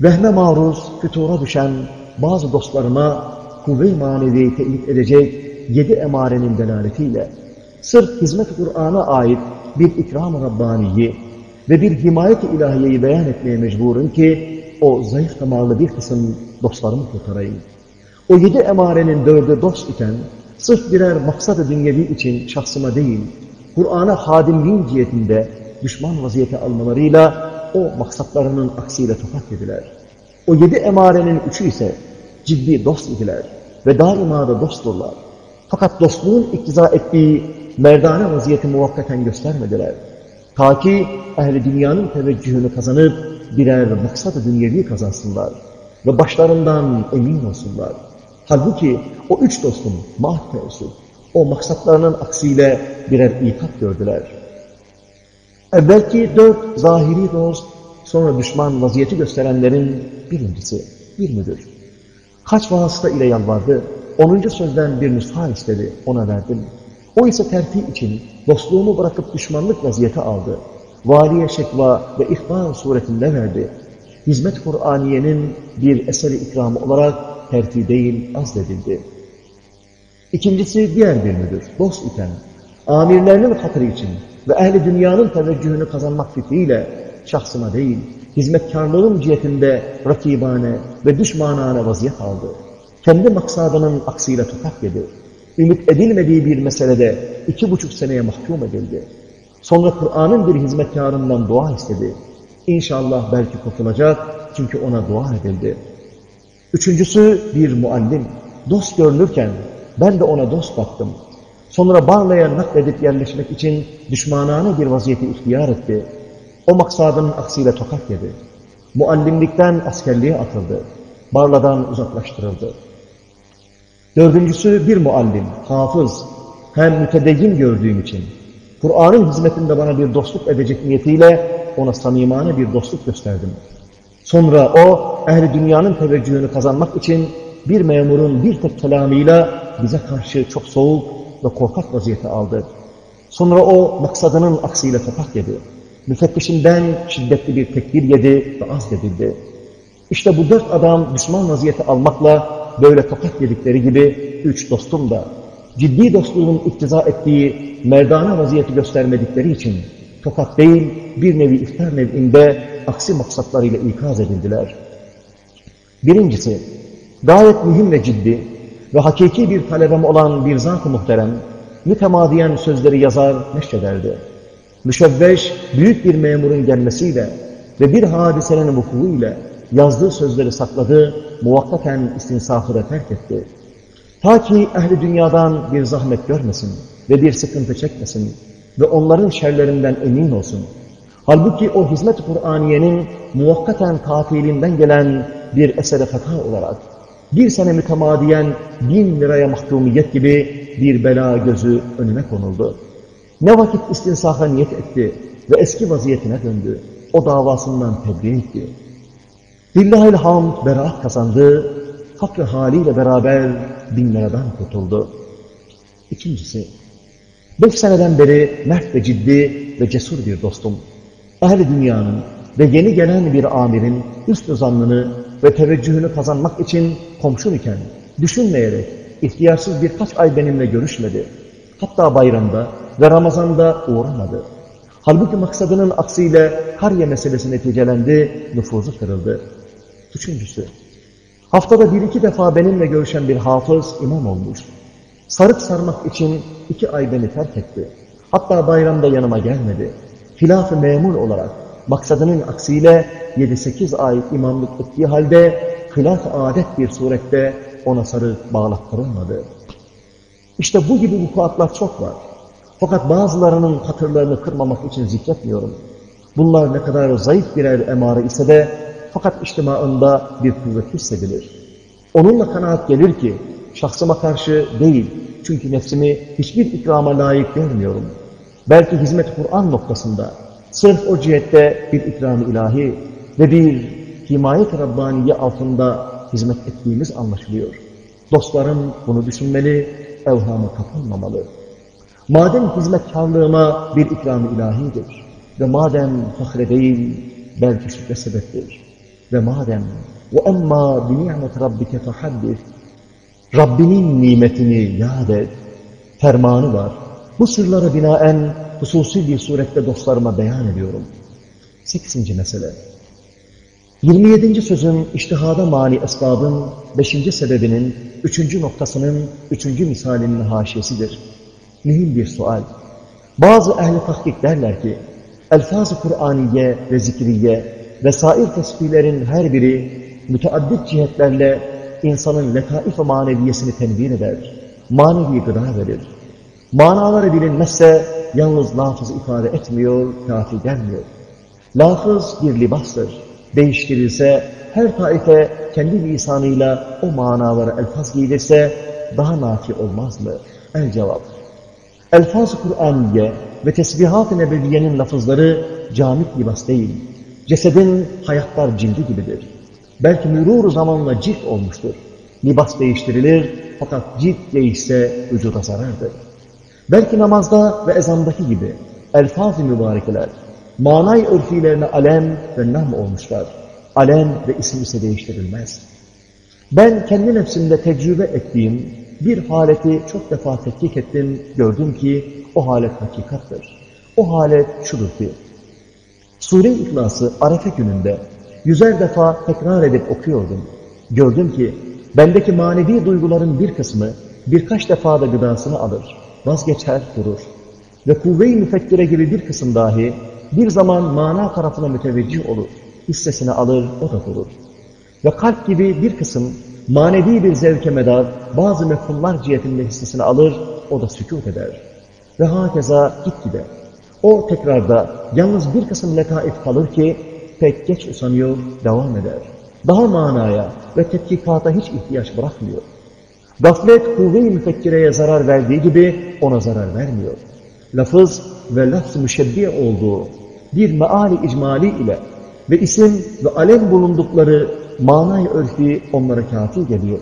Vehme maruz, fütura düşen bazı dostlarıma kuvve-i maneviyeyi teyit edecek yedi emarenin delaletiyle sırf hizmet-i Kur'an'a ait bir ikram-ı Rabbani'yi ve bir himayet-i ilahiyeyi beyan etmeye mecburum ki o zayıf damarlı bir kısım dostlarımı kurtarayım. O yedi emarenin dördü dost iken sırf birer maksat-ı dünyevi için şahsıma değil, Kur'an'a hadimliğin cihetinde düşman vaziyete almalarıyla o maksatlarının aksiyle tokat yediler. O yedi emarenin üçü ise ciddi dost idiler ve daima da dostturlar. Fakat dostluğun iktiza ettiği merdane vaziyeti muvakkaten göstermediler. Ta ki ehli dünyanın teveccühünü kazanıp birer maksat-ı dünyevi kazansınlar ve başlarından emin olsunlar. Halbuki o üç dostum mahveysu, o maksatlarının aksiyle birer ikap gördüler. Evvelki dört zahiri dost, sonra düşman vaziyeti gösterenlerin birincisi bir müdür. Kaç vasıta ile yalvardı, onuncu sözden bir nüsha istedi, ona verdim. O ise terfi için dostluğunu bırakıp düşmanlık vaziyeti aldı. Valiye şekva ve ihbar suretinde verdi. Hizmet Kur'aniyenin bir eseri ikramı olarak terfi değil azledildi. İkincisi diğer bir müdür, dost iken, amirlerinin hatırı için ve ehli dünyanın teveccühünü kazanmak fikriyle şahsıma değil, hizmetkarlığım cihetinde rakibane ve düşmanane vaziyet aldı. Kendi maksadının aksiyle tokat yedi. Ümit edilmediği bir meselede iki buçuk seneye mahkum edildi. Sonra Kur'an'ın bir hizmetkarından dua istedi. İnşallah belki kurtulacak çünkü ona dua edildi. Üçüncüsü bir muallim. Dost görünürken ben de ona dost baktım. Sonra Barla'ya nakledip yerleşmek için düşmanane bir vaziyeti ihtiyar etti. O maksadının aksiyle tokat yedi. Muallimlikten askerliğe atıldı. Barla'dan uzaklaştırıldı. Dördüncüsü bir muallim, hafız, hem mütedeyyin gördüğüm için. Kur'an'ın hizmetinde bana bir dostluk edecek niyetiyle ona samimane bir dostluk gösterdim. Sonra o ehli dünyanın teveccühünü kazanmak için bir memurun bir tek kelamıyla bize karşı çok soğuk ve korkak vaziyete aldı. Sonra o maksadının aksiyle topak yedi. Müfettişinden şiddetli bir tekbir yedi ve azledildi. İşte bu dört adam düşman vaziyete almakla böyle tokat yedikleri gibi üç dostum da ciddi dostluğun iktiza ettiği merdane vaziyeti göstermedikleri için tokat değil bir nevi iftar nev'inde aksi maksatlarıyla ikaz edildiler. Birincisi, gayet mühim ve ciddi ve hakiki bir talebem olan bir zat-ı muhterem, mütemadiyen sözleri yazar, neşrederdi. Müşevveş, büyük bir memurun gelmesiyle ve bir hadisenin vukuuyla yazdığı sözleri sakladı, muvakkaten istinsafı da terk etti. Ta ki ehli dünyadan bir zahmet görmesin ve bir sıkıntı çekmesin ve onların şerlerinden emin olsun. Halbuki o hizmet-i Kur'aniyenin muvakkaten tatilinden gelen bir esere hata olarak bir sene mütemadiyen bin liraya mahkumiyet gibi bir bela gözü önüne konuldu. Ne vakit istinsafa niyet etti ve eski vaziyetine döndü. O davasından tebliğ etti. Billahil hamd beraat kazandı, hak ve haliyle beraber binlerden kurtuldu. İkincisi, beş seneden beri mert ve ciddi ve cesur bir dostum. Ehli dünyanın ve yeni gelen bir amirin üst zannını ve teveccühünü kazanmak için komşum iken, düşünmeyerek ihtiyarsız birkaç ay benimle görüşmedi. Hatta bayramda ve Ramazan'da uğramadı. Halbuki maksadının aksiyle Kariye meselesi neticelendi, nüfuzu kırıldı. Üçüncüsü, haftada bir iki defa benimle görüşen bir hafız imam olmuş. Sarık sarmak için iki ay beni terk etti. Hatta bayramda yanıma gelmedi. Hilaf-ı memur olarak maksadının aksiyle 7-8 ay imamlık ettiği halde hilaf adet bir surette ona sarı bağlattırılmadı. İşte bu gibi vukuatlar çok var. Fakat bazılarının hatırlarını kırmamak için zikretmiyorum. Bunlar ne kadar zayıf birer emare ise de fakat içtimaında bir kuvvet hissedilir. Onunla kanaat gelir ki şahsıma karşı değil çünkü nefsimi hiçbir ikrama layık görmüyorum. Belki hizmet Kur'an noktasında sırf o cihette bir ikram ilahi ve bir himayet Rabbaniye altında hizmet ettiğimiz anlaşılıyor. Dostlarım bunu düşünmeli, evhama kapılmamalı. Madem hizmetkarlığıma bir ikram ilahidir ve madem fahre değil belki şükre sebeptir ve madem ve emma bi ni'met rabbike fehaddis Rabbinin nimetini yad et, fermanı var. Bu sırlara binaen hususi bir surette dostlarıma beyan ediyorum. Sekizinci mesele. 27. sözün iştihada mani esbabın beşinci sebebinin üçüncü noktasının üçüncü misalinin haşiyesidir. Mühim bir sual. Bazı ehli tahkik derler ki, elfaz-ı Kur'aniye ve zikriye vesair tesbihlerin her biri müteaddit cihetlerle insanın letaif-i maneviyesini tenvir eder, manevi gıda verir. Manaları bilinmezse yalnız lafız ifade etmiyor, kafi gelmiyor. Lafız bir libastır. Değiştirilse, her taife kendi lisanıyla o manaları elfaz giydirse daha nafi olmaz mı? El cevap. Elfaz-ı Kur'aniye ve tesbihat-ı nebeviyenin lafızları camit libas değil. Cesedin hayatlar cildi gibidir. Belki mürur zamanla cilt olmuştur. Libas değiştirilir fakat cilt değişse vücuda zarardır. Belki namazda ve ezandaki gibi elfaz-ı mübarekeler, manay örfilerine alem ve nam olmuşlar. Alem ve isim ise değiştirilmez. Ben kendi nefsimde tecrübe ettiğim bir haleti çok defa tetkik ettim, gördüm ki o halet hakikattır. O halet şudur ki, Sure-i İhlas'ı Arefe gününde yüzer defa tekrar edip okuyordum. Gördüm ki bendeki manevi duyguların bir kısmı birkaç defa da gıdasını alır, vazgeçer durur. Ve kuvve-i müfekkire gibi bir kısım dahi bir zaman mana tarafına müteveccih olur. hissesini alır, o da durur. Ve kalp gibi bir kısım manevi bir zevke medar bazı mefhumlar cihetinde hissesini alır, o da sükut eder. Ve hakeza gitgide. O tekrarda yalnız bir kısım letaif kalır ki pek geç usanıyor, devam eder. Daha manaya ve tetkikata hiç ihtiyaç bırakmıyor. Gaflet kuvve-i müfekkireye zarar verdiği gibi ona zarar vermiyor. Lafız ve lafz-ı müşebbiye olduğu bir meali icmali ile ve isim ve alem bulundukları manayı örfi onlara kafi geliyor.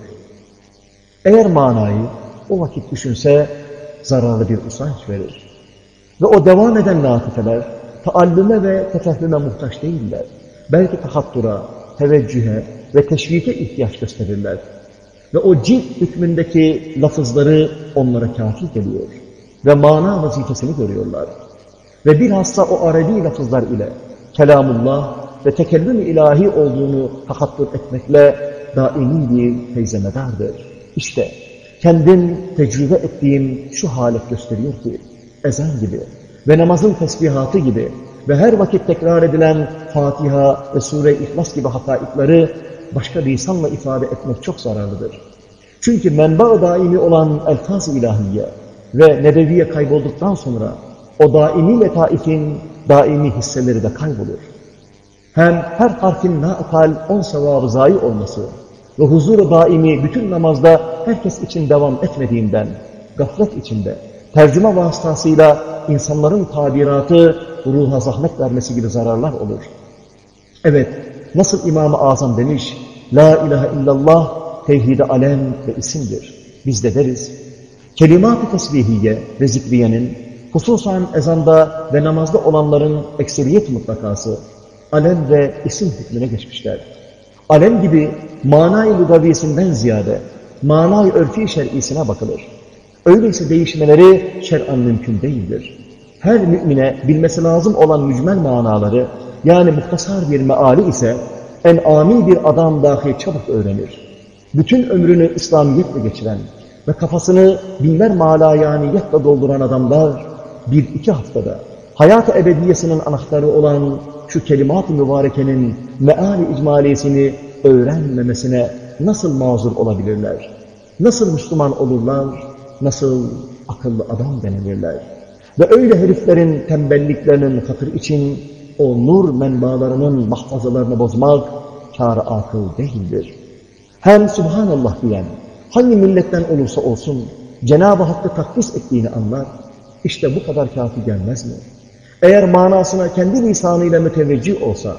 Eğer manayı o vakit düşünse zararlı bir usanç verir. Ve o devam eden latifeler taallüme ve tefehüme muhtaç değiller. Belki tahattura, teveccühe ve teşvike ihtiyaç gösterirler. Ve o cilt hükmündeki lafızları onlara kafi geliyor. Ve mana vazifesini görüyorlar. Ve bilhassa o Arabi lafızlar ile kelamullah ve tekellüm ilahi olduğunu tahattür etmekle daimi bir feyzemedardır. İşte kendim tecrübe ettiğim şu halet gösteriyor ki ezan gibi ve namazın tesbihatı gibi ve her vakit tekrar edilen Fatiha ve Sure-i İhlas gibi hakaikleri başka lisanla ifade etmek çok zararlıdır. Çünkü menba daimi olan elfaz-ı ilahiye ve nebeviye kaybolduktan sonra o daimi letaifin daimi hisseleri de kaybolur. Hem her harfin naakal on sevabı zayi olması ve huzur daimi bütün namazda herkes için devam etmediğinden, gaflet içinde, tercüme vasıtasıyla insanların tabiratı ruha zahmet vermesi gibi zararlar olur. Evet, nasıl İmam-ı Azam demiş, La ilahe illallah tevhid alem ve isimdir. Biz de deriz, kelimat-ı tesbihiye ve zikriyenin, hususan ezanda ve namazda olanların ekseriyet mutlakası, alem ve isim hükmüne geçmişler. Alem gibi manay-ı lugavisinden ziyade manay-ı örfi şer'isine bakılır. Öyleyse değişmeleri şer'an mümkün değildir. Her mümine bilmesi lazım olan mücmel manaları, yani muhtasar bir meali ise en ami bir adam dahi çabuk öğrenir. Bütün ömrünü İslamiyetle geçiren ve kafasını binler malayaniyetle dolduran adamlar bir iki haftada hayat-ı ebediyesinin anahtarı olan şu kelimat-ı mübarekenin meali icmaliyesini öğrenmemesine nasıl mazur olabilirler? Nasıl Müslüman olurlar? Nasıl akıllı adam denilirler? Ve öyle heriflerin tembelliklerinin hatır için o nur menbalarının mahfazalarını bozmak kâr akıl değildir. Hem Subhanallah diyen, hangi milletten olursa olsun Cenab-ı Hakk'ı takdis ettiğini anlar. İşte bu kadar kafi gelmez mi? Eğer manasına kendi lisanıyla müteveccih olsa,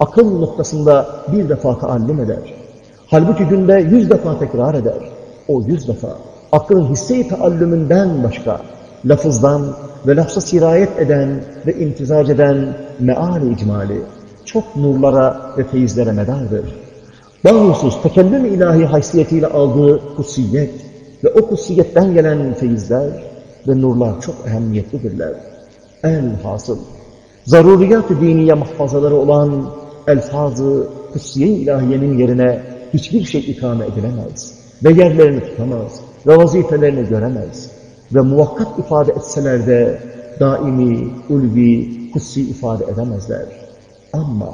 akıl noktasında bir defa taallüm eder. Halbuki günde yüz defa tekrar eder. O yüz defa aklın hisse-i taallümünden başka, lafızdan ve lafza sirayet eden ve imtizac eden meali icmali, çok nurlara ve feyizlere medardır. Bahusuz tekellüm ilahi haysiyetiyle aldığı kutsiyet ve o kutsiyetten gelen feyizler ve nurlar çok ehemmiyetlidirler. El hasıl, zaruriyat-ı diniye mahfazaları olan elfazı kutsiye ilahiyenin yerine hiçbir şey ikame edilemez ve yerlerini tutamaz ve vazifelerini göremez ve muvakkat ifade etseler de daimi, ulvi, kutsi ifade edemezler. Ama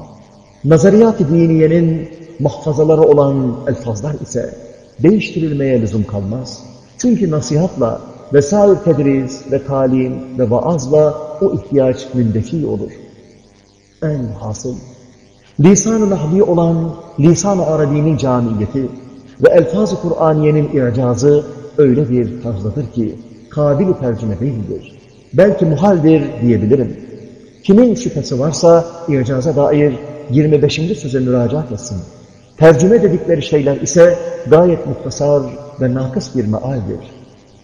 nazariyat-ı diniyenin mahfazaları olan elfazlar ise değiştirilmeye lüzum kalmaz. Çünkü nasihatla vesair tedris ve talim ve vaazla o ihtiyaç mündefi olur. En hasıl, lisan-ı nahvi olan lisan-ı arabinin camiyeti ve elfaz-ı Kur'aniyenin iracazı öyle bir tarzdadır ki kabil tercüme değildir. Belki muhaldir diyebilirim. Kimin şüphesi varsa icaza dair 25. söze müracaat etsin. Tercüme dedikleri şeyler ise gayet muhtasar ve nakıs bir mealdir.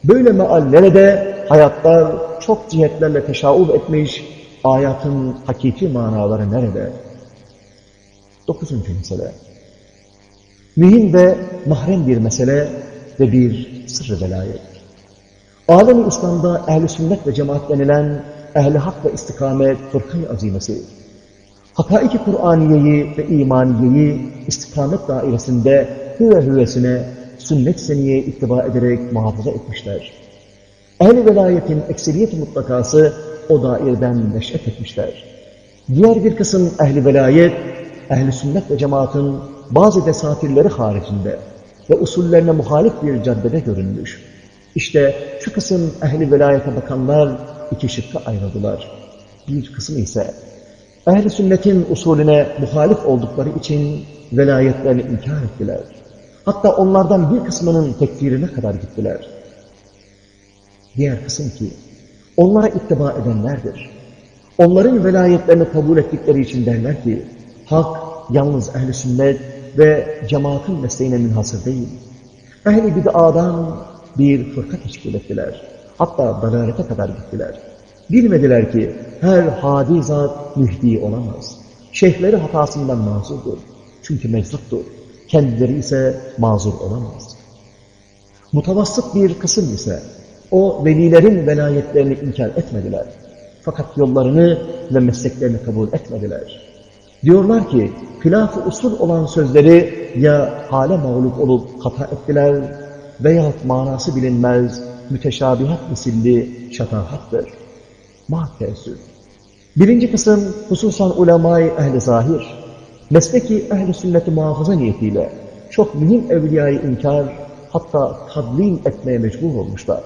Böyle meal nerede? Hayatlar çok cihetlerle teşaub etmiş, ayatın hakiki manaları nerede? Dokuzuncu mesele. Mühim ve mahrem bir mesele ve bir sırrı velayet. Alem-i İslam'da ehl sünnet ve cemaat denilen ehl-i hak ve istikamet fırkayı azimesi, hakaiki Kur'aniyeyi ve imaniyeyi istikamet dairesinde hüve hüvesine sünnet seniye ittiba ederek muhafaza etmişler. Ehl-i velayetin ekseriyet mutlakası o daireden neş'et etmişler. Diğer bir kısım ehli velayet, ehli sünnet ve cemaatin bazı desatirleri haricinde ve usullerine muhalif bir caddede görünmüş. İşte şu kısım ehli velayete bakanlar iki şıkka ayrıldılar. Bir kısmı ise ehli sünnetin usulüne muhalif oldukları için velayetlerini inkar ettiler. Hatta onlardan bir kısmının tekfirine kadar gittiler. Diğer kısım ki onlara ittiba edenlerdir. Onların velayetlerini kabul ettikleri için derler ki hak yalnız ehli sünnet ve cemaatin mesleğine münhasır değil. Ehli bid'adan bir fırka teşkil ettiler. Hatta dalalete kadar gittiler. Bilmediler ki her hadi zat mühdi olamaz. Şeyhleri hatasından mazurdur. Çünkü meczuptur. Kendileri ise mazur olamaz. Mutavassıt bir kısım ise o velilerin velayetlerini inkar etmediler. Fakat yollarını ve mesleklerini kabul etmediler. Diyorlar ki hilaf usul olan sözleri ya hale mağlup olup hata ettiler veyahut manası bilinmez müteşabihat misilli şatahattır. Ma teessüf. Birinci kısım hususan ulemayı ehli zahir, mesleki ehli sünneti muhafaza niyetiyle çok mühim evliyayı inkar hatta tadlim etmeye mecbur olmuşlar.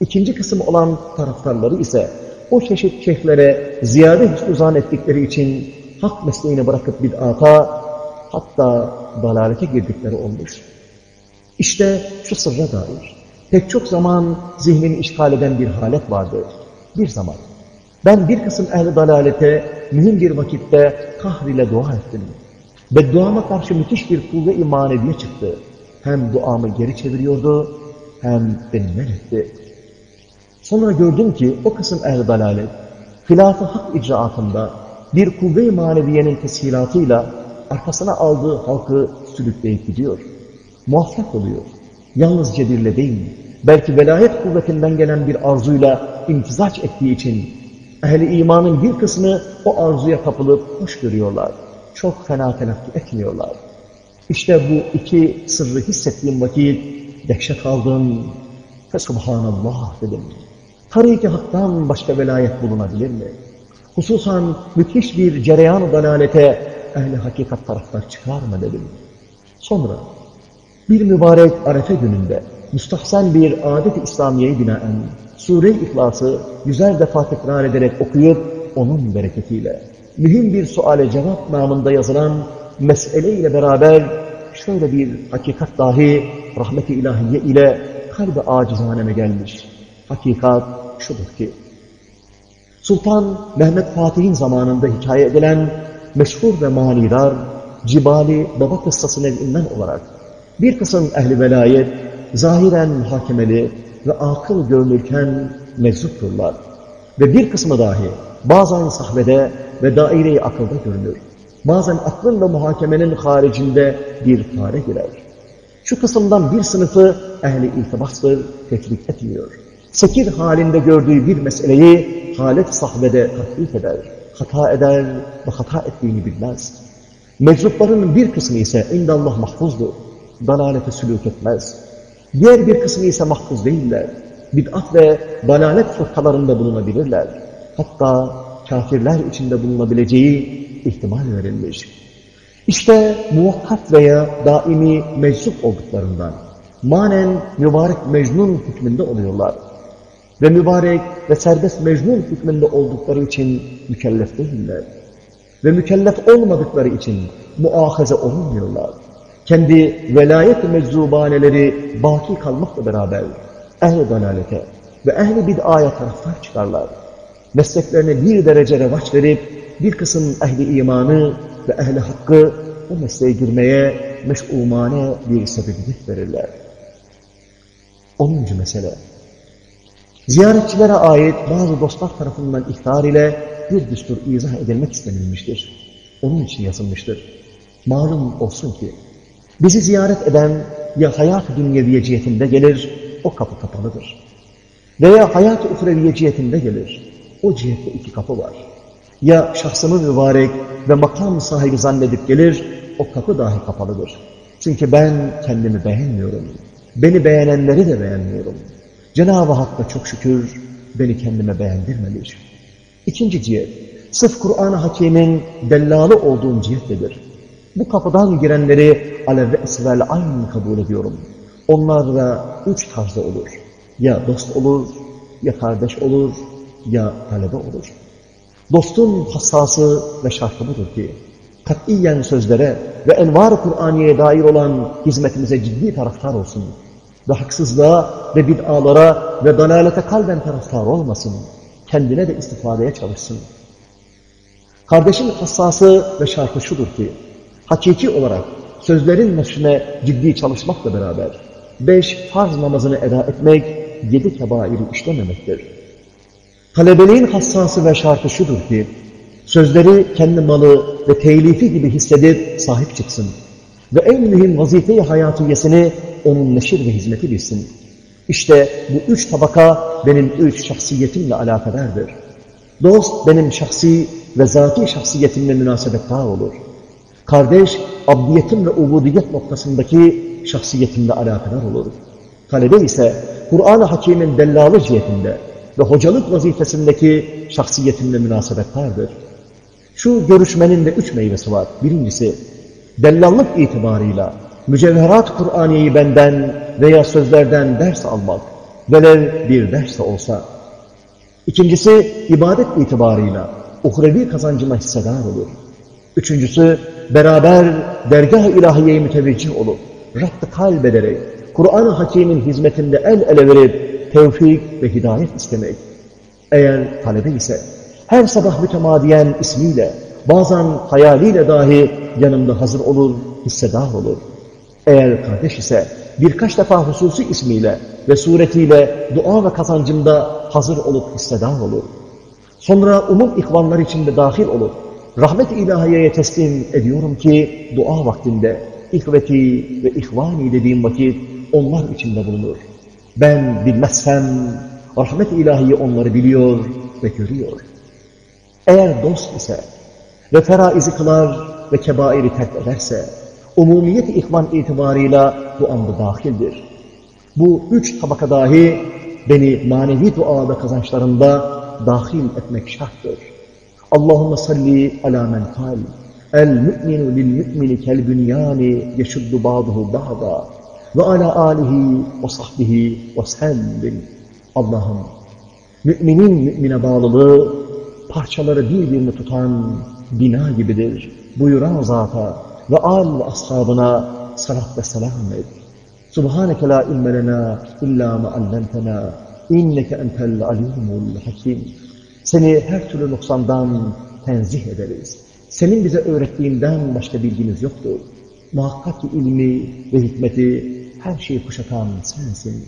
İkinci kısım olan taraftarları ise o çeşit şeyhlere ziyade hüsnüzan ettikleri için hak mesleğini bırakıp bid'ata hatta dalalete girdikleri olmuş. İşte şu sırra dair pek çok zaman zihnini işgal eden bir halet vardı. Bir zaman ben bir kısım ehli dalalete mühim bir vakitte kahriyle dua ettim. Bedduama karşı müthiş bir kuvve-i maneviye çıktı. Hem duamı geri çeviriyordu hem beni men etti. Sonra gördüm ki o kısım ehl dalalet, hilaf-ı hak icraatında bir kuvve-i maneviyenin teshilatıyla arkasına aldığı halkı sürükleyip gidiyor. Muvaffak oluyor. Yalnız cedirle değil, belki velayet kuvvetinden gelen bir arzuyla imtizaç ettiği için ehli imanın bir kısmı o arzuya kapılıp hoş görüyorlar. Çok fena telakki etmiyorlar. İşte bu iki sırrı hissettiğim vakit dehşet aldım. Fe subhanallah dedim. Tarik-i haktan başka velayet bulunabilir mi? Hususan müthiş bir cereyan-ı dalalete ehli hakikat taraftar çıkar mı dedim. Sonra bir mübarek arefe gününde müstahsen bir adet-i İslamiye'yi binaen Sure-i İhlas'ı yüzer defa tekrar ederek okuyup onun bereketiyle mühim bir suale cevap namında yazılan mesele ile beraber şöyle bir hakikat dahi rahmet-i ilahiye ile kalbi acizaneme gelmiş. Hakikat şudur ki, Sultan Mehmet Fatih'in zamanında hikaye edilen meşhur ve manidar Cibali Baba kıssası nevinden olarak bir kısım ehli velayet zahiren muhakemeli ve akıl görünürken meczupturlar. Ve bir kısmı dahi bazen sahvede ve daire-i akılda görünür. Bazen aklın ve muhakemenin haricinde bir fare girer. Şu kısımdan bir sınıfı ehli iltibastır, teknik etmiyor. Sekir halinde gördüğü bir meseleyi halet sahbede tatbik eder, hata eder ve hata ettiğini bilmez. Meczupların bir kısmı ise indallah mahfuzdur, dalalete sülük etmez. Diğer bir kısmı ise mahfuz değiller. Bid'at ve dalalet fırkalarında bulunabilirler. Hatta kafirler içinde bulunabileceği ihtimal verilmiş. İşte muvakkat veya daimi meczup olduklarından manen mübarek mecnun hükmünde oluyorlar. Ve mübarek ve serbest mecnun hükmünde oldukları için mükellef değiller. Ve mükellef olmadıkları için muahaze olunmuyorlar. Kendi velayet meczubaneleri baki kalmakla beraber ehl-i dalalete ve ehl-i bid'aya taraftar çıkarlar. Mesleklerine bir derece revaç verip bir kısım ehli imanı ve ehli hakkı o mesleğe girmeye meş'umane bir sebebiyet verirler. Onuncu mesele. Ziyaretçilere ait bazı dostlar tarafından ihtar ile bir düstur izah edilmek istenilmiştir. Onun için yazılmıştır. Malum olsun ki bizi ziyaret eden ya hayat-ı dünyeviye cihetinde gelir, o kapı kapalıdır. Veya hayat-ı uhreviye cihetinde gelir, o cihette iki kapı var. Ya şahsımı mübarek ve makam sahibi zannedip gelir, o kapı dahi kapalıdır. Çünkü ben kendimi beğenmiyorum. Beni beğenenleri de beğenmiyorum. Cenab-ı Hakk'a çok şükür beni kendime beğendirmemiş. İkinci cihet, sırf Kur'an-ı Hakim'in dellalı olduğum cihettedir. Bu kapıdan girenleri alev ve esrarla aynı kabul ediyorum. Onlar da üç tarzda olur. Ya dost olur, ya kardeş olur, ya talebe olur. Dostun hassası ve şartı budur ki, katiyen sözlere ve envar-ı Kur'aniye'ye dair olan hizmetimize ciddi taraftar olsun. Ve haksızlığa ve bid'alara ve dalalete kalben taraftar olmasın. Kendine de istifadeye çalışsın. Kardeşin hassası ve şartı şudur ki, hakiki olarak sözlerin neşrine ciddi çalışmakla beraber, beş farz namazını eda etmek, yedi kebairi işlememektir. Talebeliğin hassası ve şartı şudur ki, sözleri kendi malı ve telifi gibi hissedip sahip çıksın. Ve en mühim vazife-i hayatiyesini onun neşir ve hizmeti bilsin. İşte bu üç tabaka benim üç şahsiyetimle alakadardır. Dost benim şahsi ve zati şahsiyetimle münasebettar olur. Kardeş, abdiyetim ve ubudiyet noktasındaki şahsiyetimle alakadar olur. Talebe ise Kur'an-ı Hakim'in dellalı cihetinde ve hocalık vazifesindeki şahsiyetimle münasebettardır. Şu görüşmenin de üç meyvesi var. Birincisi, dellallık itibarıyla mücevherat Kur'aniyeyi benden veya sözlerden ders almak, velev bir ders de olsa. İkincisi, ibadet itibarıyla uhrevi kazancıma hissedar olur. Üçüncüsü, beraber dergah-ı ilahiyeyi müteveccih olup, rabbı kalbederek, Kur'an-ı Hakim'in hizmetinde el ele verip, tevfik ve hidayet istemek. Eğer talebe ise, her sabah mütemadiyen ismiyle, bazen hayaliyle dahi yanımda hazır olur, hissedar olur. Eğer kardeş ise birkaç defa hususi ismiyle ve suretiyle dua ve kazancımda hazır olup hissedar olur. Sonra umum ikvanlar içinde dahil olup rahmet-i ilahiyeye teslim ediyorum ki dua vaktinde ihveti ve ihvani dediğim vakit onlar içinde bulunur. Ben bilmezsem rahmet-i ilahiye onları biliyor ve görüyor. Eğer dost ise ve feraizi kılar ve kebairi terk ederse umumiyet-i ihvan itibarıyla bu anda dahildir. Bu üç tabaka dahi beni manevi dua ve kazançlarında dahil etmek şarttır. Allahümme salli ala men kal. El mü'minu lil mü'mini kel bünyani yeşuddu ba'duhu ba'da. Ve ala alihi ve sahbihi ve sellim. Allah'ım müminin mümine bağlılığı parçaları birbirini tutan bina gibidir. Buyuran zata ve al ve ashabına salat ve selam et. Subhaneke la ilme lena illa ma allamtena inneke entel alimul hakim. Seni her türlü noksandan tenzih ederiz. Senin bize öğrettiğinden başka bilgimiz yoktur. Muhakkak ki ilmi ve hikmeti her şeyi kuşatan sensin.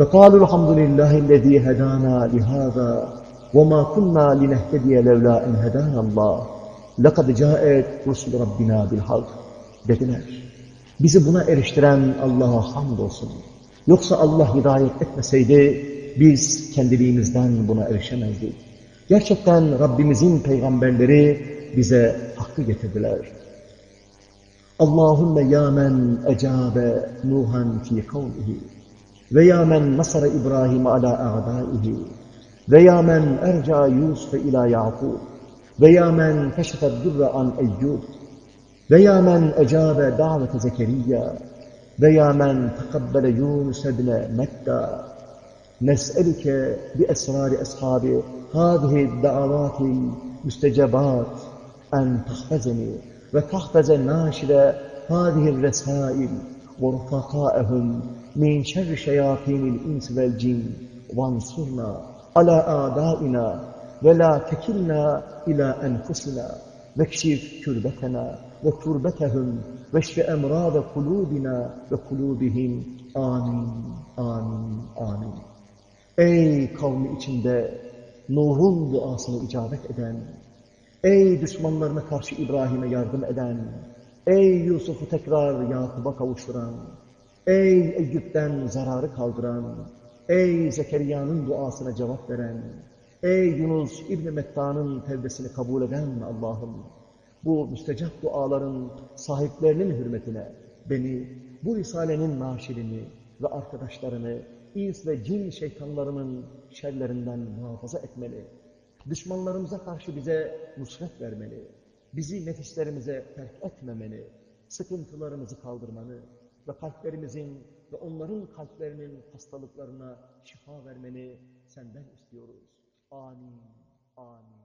Ve kâlu elhamdülillahillezî hedâna lihâzâ ve mâ kunnâ linehtediye levlâ en hedânallâh. لَقَدْ جَاءَتْ رُسُلُ رَبِّنَا بِالْحَقِّ dediler. Bizi buna eriştiren Allah'a hamdolsun. Yoksa Allah hidayet etmeseydi biz kendiliğimizden buna erişemezdik. Gerçekten Rabbimizin peygamberleri bize hakkı getirdiler. Allahümme ya men ecabe Nuhan fi kavlihi ve ya men nasara İbrahim ala a'daihi ve ya men erca Yusuf ila Yaqub veya men keşefet durra an Eyyub veya men ecabe davete Zekeriya veya men tekabbele Yunus ebne Mekka nes'elike bi esrari ashabi hadihi da'avati müstecabat en tahfezeni ve tahfeze naşire hadihi resail ve rufakaehum min şerri ala adaina ve la tekilna ila enfusina. Vekşif kürbetena ve turbetehum veşfi emrade kulubina ve kulubihim amin amin amin. Ey kavmi içinde Nuh'un duasını icabet eden ey düşmanlarına karşı İbrahim'e yardım eden ey Yusuf'u tekrar Yakub'a kavuşturan ey Eyüp'ten zararı kaldıran ey Zekeriya'nın duasına cevap veren Ey Yunus İbn-i Metta'nın tevbesini kabul eden Allah'ım, bu müstecap duaların sahiplerinin hürmetine beni, bu Risale'nin naşirini ve arkadaşlarını ins ve cin şeytanlarının şerlerinden muhafaza etmeli. Düşmanlarımıza karşı bize nusret vermeni, bizi nefislerimize terk etmemeni, sıkıntılarımızı kaldırmanı ve kalplerimizin ve onların kalplerinin hastalıklarına şifa vermeni senden istiyoruz. Amin. Amin.